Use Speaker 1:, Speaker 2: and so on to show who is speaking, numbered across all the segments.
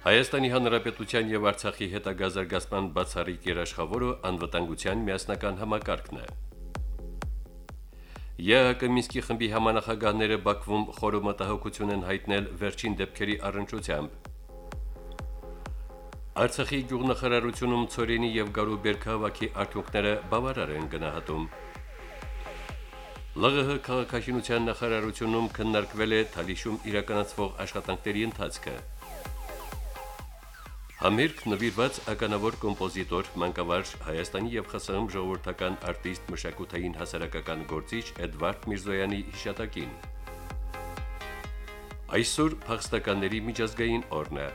Speaker 1: Հայաստանի Հանրապետության եւ Արցախի հետագա զարգացման բացառիկ երաշխավորը անվտանգության միասնական համակարգն է։ ԵԱԿ Մինսկի խմբի համանախագահները Բաքվում խորը մտահոգություն են հայտնել վերջին դեպքերի առընչությամբ։ Արցախի գյուղնախարարությունում Ցորենի եւ Գարուբեր քաղաքի արդյունքները բավարար են գնահատում։ ԼՂՀ քաղաքաշինության նախարարությունում քննարկվել է Թալիշում իրականացվող աշխատանքների ընթացքը։ Համերգ նվիրված ականավոր կոմպոզիտոր, մանկավարժ Հայաստանի եւ ԽՍՀՄ ժողովրդական արտիստ մշակութային հասարակական գործիչ Էդվարդ Միրզոյանի հիշատակին։ Այսօր փախստականների միջազգային օրն է։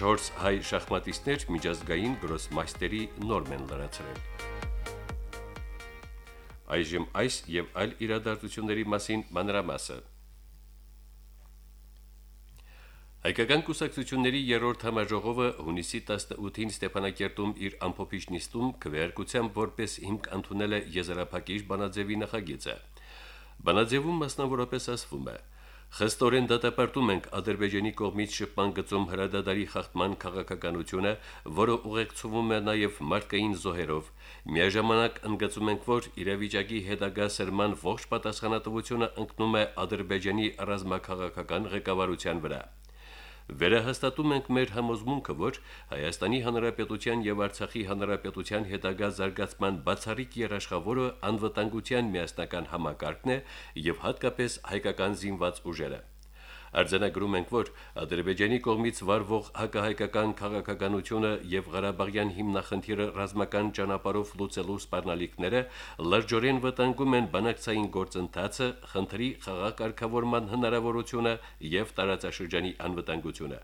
Speaker 1: 4 հայ շախմատիստներ միջազգային գրոսմայստերի նորմ են լրացրել։ Այժմ այս եւ այլ իրադարձությունների մասին մանրամասը։ Հայկական կուսակցությունների երրորդ համաժողովը հունիսի 18-ին Ստեփանակերտում իր ամփոփիչ նիստում քվեարկությամբ որպես հիմք ընդունել է եզրափակիչ բանաձևի նախագիծը։ Բանաձևում մասնավորապես ասվում է. Խստորեն դատապարտում ենք Ադրբեջանի կողմից շփման գծում հրադադարի խախտման քաղաքականությունը, որը ուղեկցվում է նաև մարդկային զոհերով։ Միաժամանակ ընդգծում ենք, որ իրավիճակի հետագա սերման ողջ պատասխանատվությունը ընկնում է Ադրբեջանի ռազմաքաղաքական ղեկավարության վրա։ Վերահաստատում ենք մեր համոզմունքը, որ Հայաստանի Հանրապետության եւ Արցախի Հանրապետության հետագա զարգացման բացառիկ երաշխավորը անվտանգության միասնական համակարգն է եւ հատկապես հայկական զինված ուժերը։ Արձանագրում ենք, որ Ադրբեջանի կողմից վարվող հակահայկական քաղաքականությունը եւ Ղարաբաղյան հիմնախնդիրը ռազմական ճանապարհով լուծելու սպառնալիքները լրջորեն վտանգում են բանակցային գործընթացը, խնդրի խաղակարգավորման հնարավորությունը եւ տարածաշրջանի անվտանգությունը։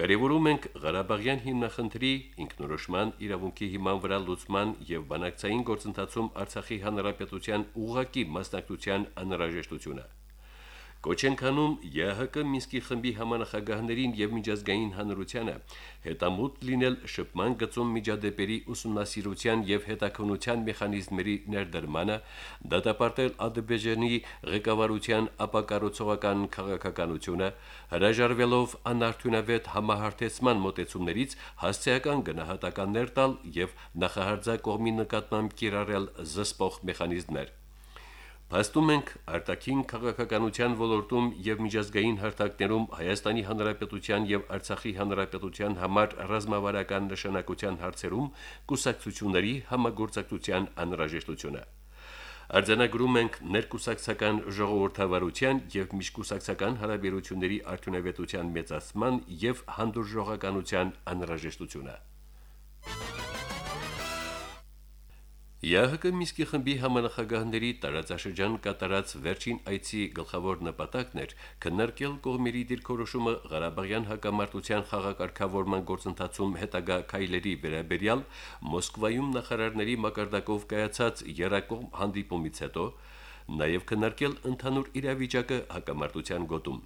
Speaker 1: Կարևորում ենք Ղարաբաղյան հիմնախնդրի ինքնորոշման իրավունքի հիման վրա լուծման եւ բանակցային գործընթացում Արցախի հանրապետության ուղակի մասնակցության անհրաժեշտությունը։ Կոչ ենք անում ԵՀԿ Մինսկի խմբի համանախագահներին եւ միջազգային հանրությանը հետամուտ լինել շփման գծում միջադեպերի ուսումնասիրության եւ հետաքննության մեխանիզմների ներդրմանը, դատապարտել Ադրբեջանի ղեկավարության ապակառուցողական քաղաքականությունը, հրաժարվելով անարդյունավետ համահարթեցման մոտեցումներից հասցեական գնահատականներ տալ եւ նախահարձակ կողմի նկատմամբ կիրառել զսպող մեխանիզմներ։ Փաստում ենք արտաքին քաղաքականության ոլորտում եւ միջազգային հարթակներում Հայաստանի Հանրապետության եւ Արցախի Հանրապետության համար ռազմավարական նշանակության հարցերում կուսակցությունների համագործակցության անհրաժեշտությունը։ Արձանագրում ենք ներկուսակցական ժողովրդավարության եւ միջկուսակցական հարաբերությունների արդյունավետության մեծացման եւ հանդուրժողականության անհրաժեշտությունը։ ԵՀԿ Միսկի խմբի համանախագահների տարածաշրջան կատարած վերջին այցի գլխավոր նպատակն էր քննարկել կողմերի դիրքորոշումը Ղարաբաղյան հակամարտության խաղակարգավորման գործընթացում հետագա քայլերի վերաբերյալ Մոսկվայում նախարարների մակարդակով կայացած երակողմ հանդիպումից հետո նաև քննարկել ընդհանուր իրավիճակը հակամարտության գոտում։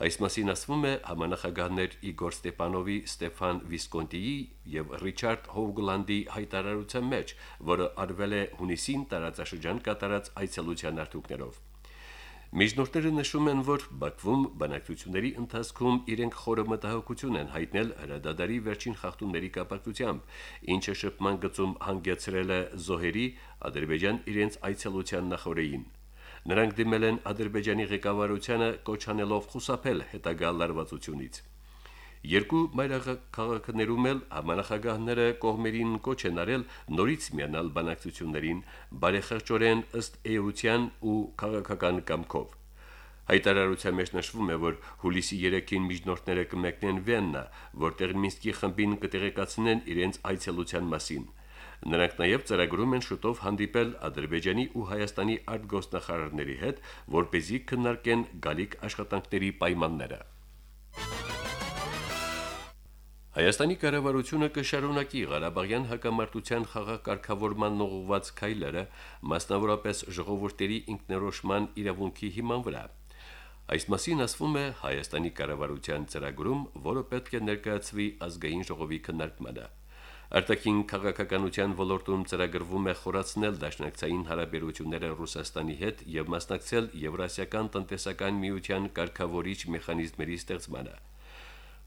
Speaker 1: Այս մասին ասվում է համանախագահներ Իգոր Ստեփանովի, Ստեփան Վիսկոնտիի եւ Ռիչարդ Հովգլանդի հայտարարության մեջ, որը արվել է հունիսին տարածաշրջան կատարած այցելության արդյունքներով։ Միջնորդները նշում են, որ Բաքվում բանակցությունների ընթացքում իրենք խորը մտահոգություն են հայտնել հրադադարի վերջին խախտումների կապակցությամբ, ինչը շփման գծում հանգեցրել է զոհերի Ադրբեջան իրենց այցելության նախորդին։ Նրանք դիմել են Ադրբեջանի ղեկավարությանը կոչանելով խուսափել հետագա լարվածությունից։ Երկու մայրաքաղաքներում էլ համանախագահները կողմերին կոչ են արել նորից միանալ բանակցություններին, բարեխղճորեն ըստ էության ու քաղաքական կամքով։ Հայտարարության մեջ նշվում է, որ հուլիսի 3-ին միջնորդները կմեկնեն Վեննա, որտեղ Մինսկի խմբին կտեղեկացնեն իրենց այցելության մասին։ Նրանք նաև ծրագրում են շուտով հանդիպել Ադրբեջանի ու Հայաստանի արտգոսնախարարների հետ, որ เป զի քննարկեն գալիք աշխատանքների պայմանները։ Հայաստանի կառավարությունը կշարունակի Ղարաբաղյան հակամարտության խաղակարգավորման ուղղված քայլերը, մասնավորապես ժողովուրդների ինքներոշման իրավունքի հիման վրա։ Այս մասին ասվում է Հայաստանի կառավարության ծրագրում, որը պետք է ներկայացվի ազգային ժողովի քննարկմանը։ Արտաքին քաղաքականության ոլորտում ծրագրվում է խորացնել դաշնակցային հարաբերությունները Ռուսաստանի հետ եւ մասնակցել Եվրասիական տնտեսական միության կարգավորիչ մեխանիզմերի ստեղծմանը։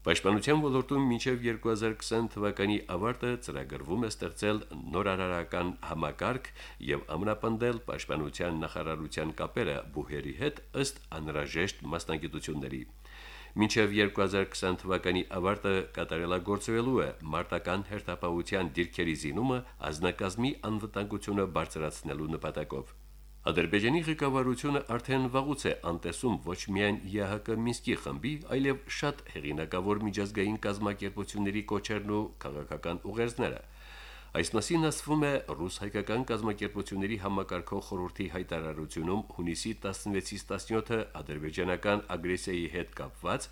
Speaker 1: Պաշտպանության ոլորտում մինչև 2020 թվականի ավարտը ծրագրվում է ստեղծել նորարարական համակարգ եւ ամրապնդել պաշտպանության նախարարության կապերը բուհերի հետ ըստ անհրաժեշտ մասնագիտությունների։ Մինչև 2020 թվականի ավարտը կատարելագործվելու է. Մարտական հերթապահության դիրքերի զինումը ազնագազմի անվտանգությունը բարձրացնելու նպատակով։ Ադրբեջանի ղեկավարությունը արդեն վաղուց է անտեսում ոչ միայն ԵՀԿ Մինսկի խմբի, այլև շատ հեղինակավոր միջազգային կազմակերպությունների կոչերն ու քաղաքական ուղերձները։ Այս մասին ասվում է ռուս-հայկական կազմակերպությունների համակարգող խորհրդի հայտարարությունում հունիսի 16-ից 17-ը ադրբեջանական ագրեսիայի հետ կապված,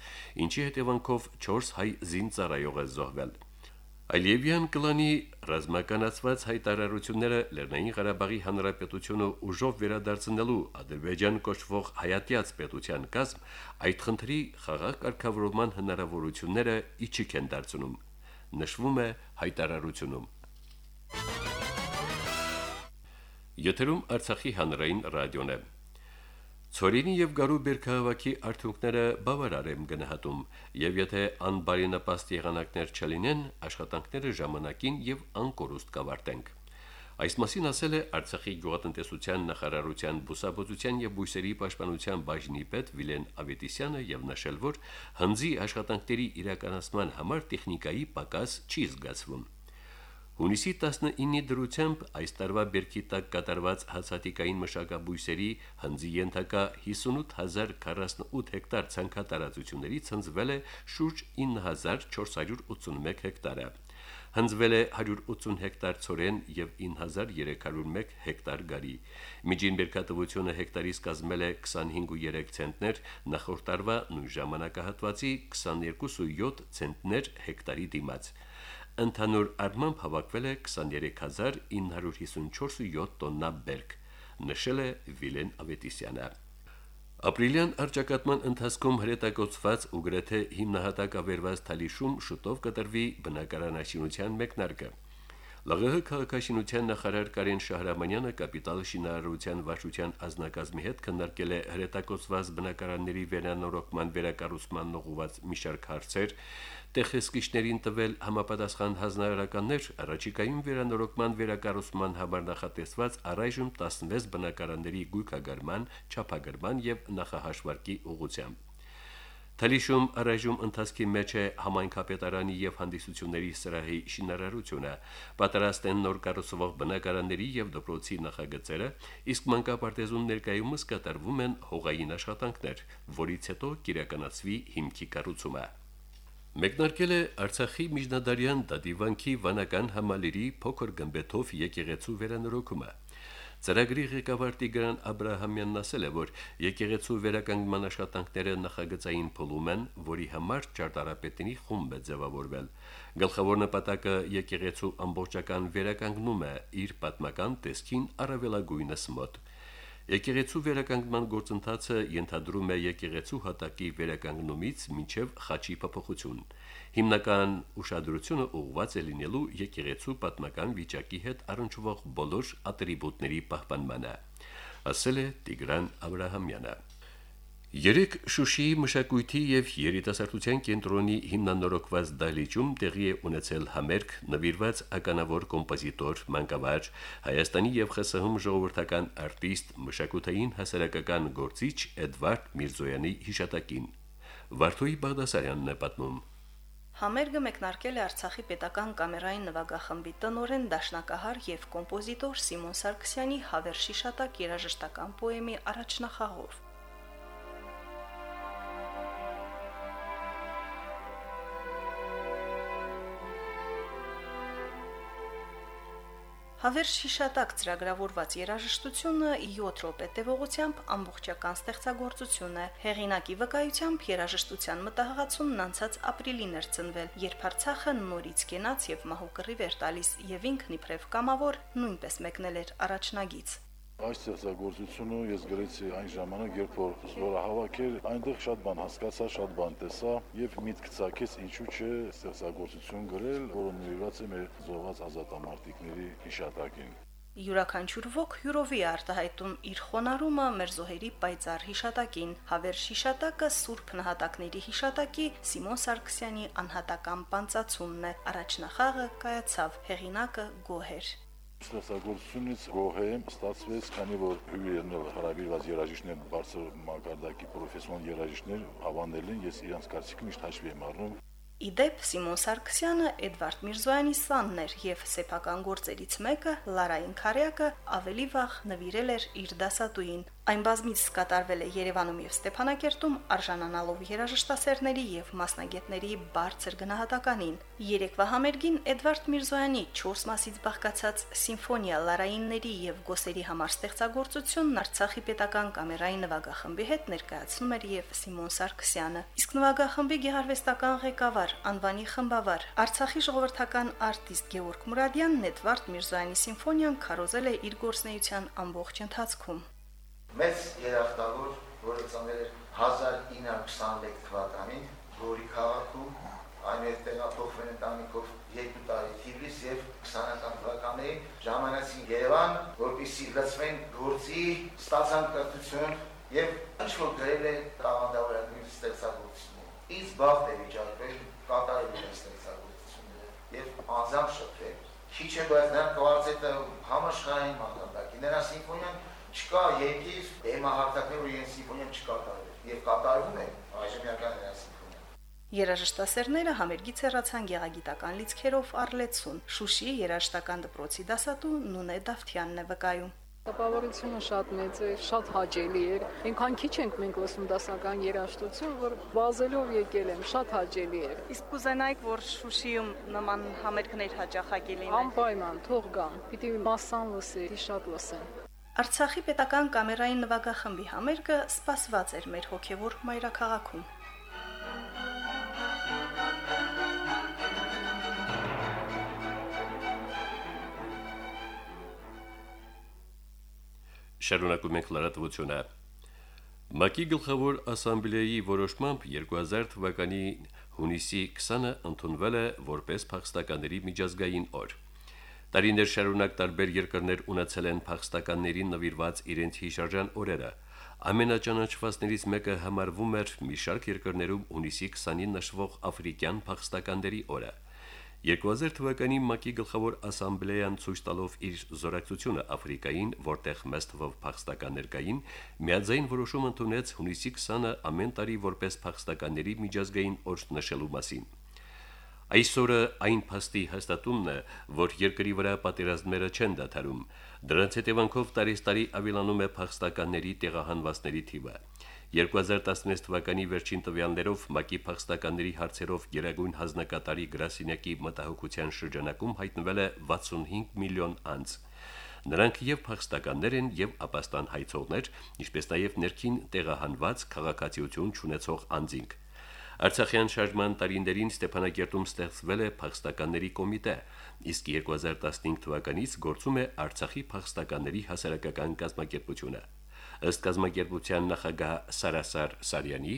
Speaker 1: ինչի հետևանքով 4 հայ զինծառայող է զոհվել։ Ալիևյան կլանի ռազմականացված հայտարարությունները Լեռնային Ղարաբաղի Հանրապետությունը ուժով վերադարձնելու Ադրբեջան կոչվող հայատյաց պետության կազմ այդ խնդրի խաղաղ կարգավորման հնարավորությունները իջիկ են դարձնում։ Նշվում է հայտարարությունում։ Եթերում Արցախի հանրային ռադիոն է։ Ցորինի եւ Գարու Բերքահավաքի արդյունքները բավարար եմ գնահատում, եւ եթե անբարենպաստ եղանակներ չլինեն, աշխատանքները ժամանակին եւ անկորուստ կավարտենք։ Այս մասին ասել է Արցախի գյուղատնտեսության նախարարության բուսաբուծության եւ բույսերի պաշտպանության բաժնի պետ Վիլեն Ավետիսյանը եւ նշել, որ հնձի աշխատանքների իրականացման համար տեխնիկայի պակաս չի զգացվում։ Հունիսի 19-ի դրությամբ այս տարվա բերքի տակ կատարված հացատիկային մշակաբույսերի հնձի ենթակա 58048 հեկտար ցանքատարածությունների ցնցվել է շուրջ 9481 հեկտարը։ Հնձվել է 180 հեկտար ծորեն եւ 9301 հեկտար գարի։ Միջին բերքատվությունը հեկտարից կազմել է 25.3 ցենտներ, նախորդ տարվա նույն ժամանակահատվածի 22.7 ցենտներ հեկտարի դիմաց ընդհանուր առմամբ հավաքվել է 23954.7 տոննա բերք, նշել է Վիլեն Ավետիսյանը։ Ապրիլյան արճակատման ընթացքում հրետակոծված ու գրեթե հիմնահատակ ավերված թալիշում շուտով կտրվի բնակարանաշինության մեկնարկը։ ԼՂՀ քաղաքաշինության նախարար Կարեն Շահրամանյանը կապիտալ շինարարության վարչության ազնագազմի հետ քննարկել է հրետակոծված բնակարանների վերանորոգման վերակառուցման ուղղված մի շարք հարցեր, տեղեսկիչներին տվել համապատասխան հանրահարականներ առաջիկայում վերանորոգման վերակառուցման համար նախատեսված առայժմ 16 բնակարանների գույքագարման, չափագրման եւ նախահաշվարկի ուղղությամբ։ Թալիշում առայժմ ընթացքի մեջ է համայնքապետարանի եւ հանդիսությունների սրահի շինարարությունը, պատրաստ են նոր կառուցվող բնակարանների եւ դպրոցի նախագծերը, իսկ մանկապարտեզում ներկայումս կատարվում են հողային աշխատանքներ, որից հետո կիրականացվի հիմքի կառուցումը։ Մեկնարկել է Արցախի միջնադարյան դադիվանքի վանական համալիրի փոքր գմբեթով եկեղեցու վերանորոգումը։ Ծրագրի ղեկավար Տիգրան Աբ รา համյանն ասել է, որ եկեղեցու վերականգնման աշխատանքները նախագծային փուլում են, որի համար ճարտարապետինի խումբ է ձևավորվել։ Գլխավոր նպատակը եկեղեցու ամբողջական վերականգնում է իր պատմական տեսքին առավելագույնս մոտ։ Եկեղեցու վերականգնման գործընթացը ենթադրում է եկեղեցու հատակի վերականգնումից մինչև խաչի փոփոխություն։ Հիմնական ուշադրությունը ուղղված է լինելու եկեղեցու պատմական վիճակի հետ առնչվող բոլոր ատրիբուտների պահպանմանը, ասել է Տիգրան Աբ รา համյանը։ Երեք Շուշիի մշակույթի եւ երիտասարդության կենտրոնի հիմնանորոգված դահլիճում տեղի է ունեցել համերգ նվիրված ականավոր կոմպոզիտոր, մանկավարժ, Հայաստանի եւ ԽՍՀՄ ժողովրդական արտիստ, մշակութային հասարակական գործիչ Էդվարդ Միրզոյանի հիշատակին։ Վարդուի Բաղդասարյանն է պատմում.
Speaker 2: Համերգը մեկնարկել է Արցախի պետական կամերային նվագախմբի տնօրեն դաշնակահար եւ կոմպոզիտոր Սիմոն Սարգսյանի հավերժի շատակ երաժշտական պոեմի առաջնախաղով։ Հավերժ հիշատակ ծրագրավորված երաժշտությունը 7 րոպե տևողությամբ ամբողջական ստեղծագործություն է։ Հեղինակի վկայությամբ երաժշտության մտահղացումն անցած ապրիլին էր ծնվել, երբ Արցախը նորից կենաց եւ մահուկռի վեր տալիս եւ ինքն իբրև կամավոր նույնպես մեկնել էր առաջնագից։
Speaker 3: Այս ստեղծագործությունը ես գրեցի այն ժամանակ, երբ որ զորահավաք էր, այնտեղ շատ բան հասկացա, շատ բան տեսա եւ միտք ցակեց ինչու՞ չէ ստեղծագործություն գրել, որը նվիրված է մեր զոհված ազատամարտիկների հիշատակին։
Speaker 2: Յուրաքանչյուր ոգ հյուրովի արտահայտում իր խոնարհումը մեր զոհերի պայծառ հիշատակին։ Հավերժ հիշատակը Սուրբ նահատակների հիշատակի Սիմոն Սարգսյանի անհատական պանծացումն է։ Առաջնախաղը կայացավ, հեղինակը գոհեր։
Speaker 3: Ստեղծագործությունից գոհեմ ստացվեց, քանի որ հյուրերն հարաբերված երաժիշտներ, բարձր մակարդակի պրոֆեսիոնալ երաժիշտներ հավանել են, ես իրանց կարծիքին միշտ հաշվի եմ առնում
Speaker 2: Իդեպ Սիմոն Սարգսյանը Էդվարդ Միրզոյանի սանն էր եւ սեփական գործերից մեկը Լարային Խարյակը ավելի վաղ նվիրել էր իր դասատուին Այն բազմից կատարվել է Երևանում եւ Ստեփանակերտում արժանանալով երաժշտասերների եւ մասնագետների բարձր գնահատականին։ Երեկվա համերգին Էդվարդ Միրզոյանի 4 մասից բաղկացած սիմֆոնիա լարայինների եւ գոսերի համար ստեղծագործությունն Արցախի պետական կամերային նվագախմբի հետ ներկայացնում էր եւ Սիմոն Սարգսյանը։ Իսկ նվագախմբի գեղարվեստական ղեկավար անվանի խմբավար Արցախի ժողովրդական արտիստ Գևորգ Մուրադյանն Էդվարդ Միրզոյանի սիմֆոնիան քարոզել է իր գործնեության ամբողջ ընթացքում
Speaker 4: մեծ երախտավոր, որը ծնվել էր 1921 թվականին Գորի քաղաքում, այնուհետ տեղափոխվել ընտանիքով երկու տարի Թիֆլիս եւ 20-ական թվականներին ժամանացին Երևան, որպեսզի լծվեն գործի ստացան կրթություն եւ ինչ որ գրել է տաղանդավորական ստեղծագործություն։ Ինձ բախտ է վիճակվել կատարել իմ ստեղծագործությունները եւ անձամբ շփվել։ Քիչ է բայց նրանք կվարձել համաշխարհային մակարդակի։ Նրա սիմֆոնիան չկա երկիր դեմահարտակներ ու իրեն սիմֆոնիան չկատարել եւ կատարվում է այժմ միական նրան սիմֆոնիան
Speaker 2: Երաժշտասերները համերգից հեռացան գեղագիտական լիցքերով Արլեցուն։ Շուշի երաժշտական դպրոցի դասատու Նունե Դավթյանն է վկայում։
Speaker 5: Տպավորությունը շատ մեծ է, շատ հաճելի էր։ Այնքան քիչ ենք մենք լսում դասական երաժշտություն, որ բազելով եկել եմ, շատ հաճելի էր։
Speaker 2: Իսկ կուզենայիք, որ Շուշիում նման համերգներ հաճախակի լինեն։
Speaker 5: Անպայման, թող գան։ Պիտի մասսան լսի, շատ լսեն։
Speaker 2: Արցախի պետական կամերային նվագախմբի համերգը սպասված էր մեր հոգևոր մայրաքաղաքում։
Speaker 1: Շարունակում ենք լրատվությունը։ ՄԱԿ-ի գլխավոր ասամբլեայի որոշմամբ 2000 թվականի հունիսի 20-ը ընդունվել է որպես փախստականների միջազգային օր։ Տարիներ շարունակ տարբեր երկրներ ունեցել են փախստականներին նվիրված իրենց հիշարժան օրերը։ Ամենաճանաչվածներից մեկը համարվում էր մի շարք երկրներում ունիսի 20-ին նշվող աֆրիկյան փախստականների օրը։ 2000 թվականի ՄԱԿ-ի գլխավոր ասամբլեան ցույց տալով իր զորակցությունը Աֆրիկային, որտեղ մեծ թվով փախստականներ կային, միաձայն որոշում ընդունեց հունիսի 20-ը ամեն տարի որպես փախստականների միջազգային օր նշելու մասին։ Այսօրը այն փաստի հաստատումն է, որ երկրի վրա պատերազմները չեն դադարում։ Դրանց հետևանքով տարեստարի ավելանում է փախստականների տեղահանվածների թիվը։ 2016 թվականի վերջին տվյալներով ՄԱԿ-ի փախստականների հարցերով Գերագույն հանձնակատարի Գրասինյակի մտահոգության շրջանակում հայտնվել է 65 միլիոն անձ։ Նրանք եւ փախստականներ են եւ ապաստան հայցողներ, ինչպես նաեւ ներքին տեղահանված քաղաքացիություն ունեցող անձինք։ Արցախյան շարժման տարիներին Ստեփանակերտում ստեղծվել է փախստականների կոմիտե, իսկ 2015 թվականից գործում է Արցախի փախստականների հասարակական կազմակերպությունը։ Ըստ կազմակերպության նախագահ Սարասար Սարյանի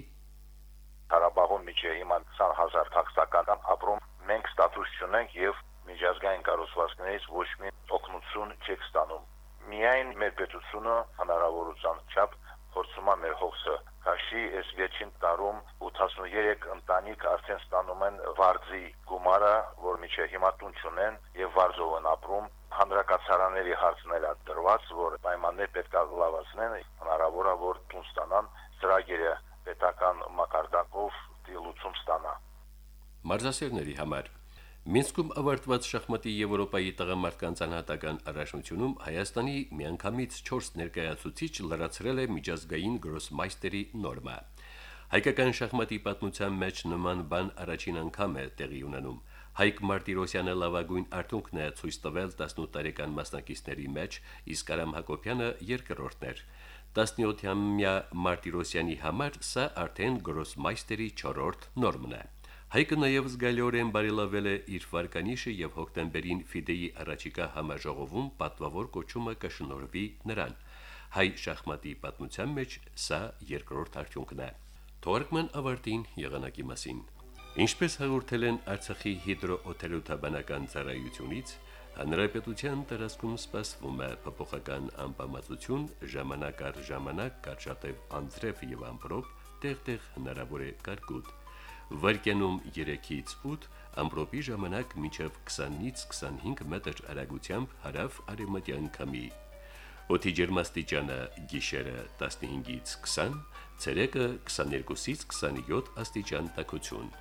Speaker 6: Ղարաբաղում միջի հիմա 20000 փախստական ապրում, մենք ստատուս չունենք եւ միջազգային կառուցվածքներից ոչ մի օգնություն չեք ստանում։ Միայն մեր պետությունը հնարավորության չափ փորձում է մեր հողսը քաշի այս վերջին տարում 83 ընտանիք արդեն ստանում են վարձի գումարը, որ միջի հիմա տուն չունեն եւ վարձով են ապրում հանրակացարանների հարցն էլ դրված, որ պայմաններ պետք է լավացնեն, հնարավոր է որ տուն ստանան, ծրագիրը պետական մակարդակով լուծում ստանա։
Speaker 1: Մարզասերների համար Մինսկում ավարտված շախմատի Եվրոպայի տղամարդկանց անհատական առաջնությունում Հայաստանի միանգամից 4 ներկայացուցիչ լրացրել է միջազգային գրոսմայստերի նորմը։ Հայկական շախմատի պատմության մեջ նման բան առաջին անգամ է տեղի ունենում։ Հայկ Մարտիրոսյանը լավագույն արդյունքն է ցույց տվել 18 տարեկան մասնակիցների մեջ, իսկ Արամ Հակոբյանը երկրորդն էր։ 17-ամյա Մարտիրոսյանի համար սա արդեն գրոսմայստերի 4-րդ նորմն է։ Հայկը նաև զգալիորեն բարելավել է իր վարկանիշը եւ հոկտեմբերին Ֆիդեի առաջիկա համաժողովում պատվավոր կոչումը կշնորհվի նրան։ Հայ շախմատի պատմության մեջ սա երկրորդ արդյունքն է։ Թորկման ավարտին եղանակի մասին։ Ինչպես հաղորդել են Արցախի հիդրոօթերոթաբանական ծառայությունից, հանրապետության տարածքում սպասվում է փոփոխական անբավարարություն, ժամանակ առ ժամանակ կարճատև անձրև եւ ամպրոպ, տեղտեղ հնարավոր է կարկուտ։ Վարկյանում 3-ից 8, ամպրոպի ժամանակ մինչև 20-ից 25 մետր արագությամբ հարավ արևմտյան քամի։ Օդի ջերմաստիճանը գիշերը 15-ից 20, ցերեկը 22-ից 27 աստիճան տաքություն։